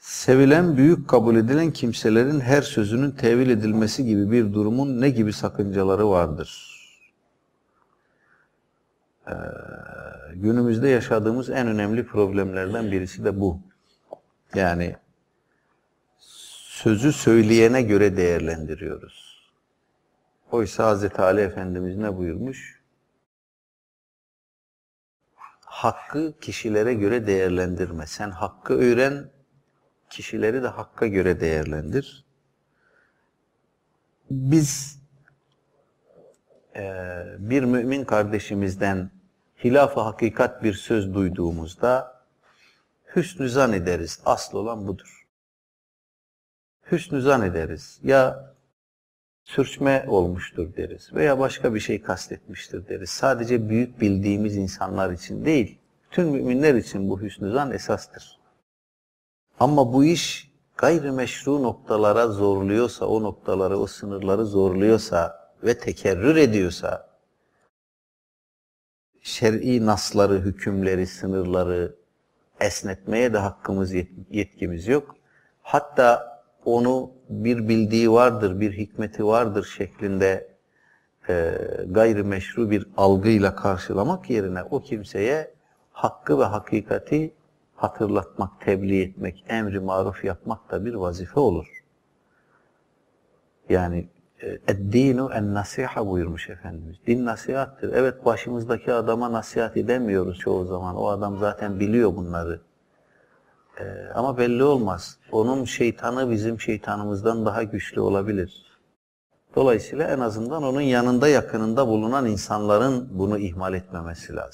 Sevilen, büyük kabul edilen kimselerin her sözünün tevil edilmesi gibi bir durumun ne gibi sakıncaları vardır? Ee, günümüzde yaşadığımız en önemli problemlerden birisi de bu. Yani sözü söyleyene göre değerlendiriyoruz. Oysa Hz. Ali Efendimiz ne buyurmuş? Hakkı kişilere göre değerlendirme. Sen hakkı öğren, kişileri de hakka göre değerlendir. Biz e, bir mümin kardeşimizden hilaf-ı hakikat bir söz duyduğumuzda hüsnü zan ederiz. Asıl olan budur. Hüsnü zan ederiz. Ya sürçme olmuştur deriz veya başka bir şey kastetmiştir deriz. Sadece büyük bildiğimiz insanlar için değil, tüm müminler için bu hüsnü zan esastır. Ama bu iş gayrimeşru noktalara zorluyorsa, o noktaları, o sınırları zorluyorsa ve tekerrür ediyorsa, şer'i nasları, hükümleri, sınırları esnetmeye de hakkımız, yetkimiz yok. Hatta onu bir bildiği vardır, bir hikmeti vardır şeklinde e, gayrimeşru bir algıyla karşılamak yerine o kimseye hakkı ve hakikati hatırlatmak, tebliğ etmek, emri maruf yapmak da bir vazife olur. Yani اَدِّينُ en nasiha buyurmuş Efendimiz. Din nasihattır. Evet başımızdaki adama nasihat edemiyoruz çoğu zaman. O adam zaten biliyor bunları. Ee, ama belli olmaz. Onun şeytanı bizim şeytanımızdan daha güçlü olabilir. Dolayısıyla en azından onun yanında yakınında bulunan insanların bunu ihmal etmemesi lazım.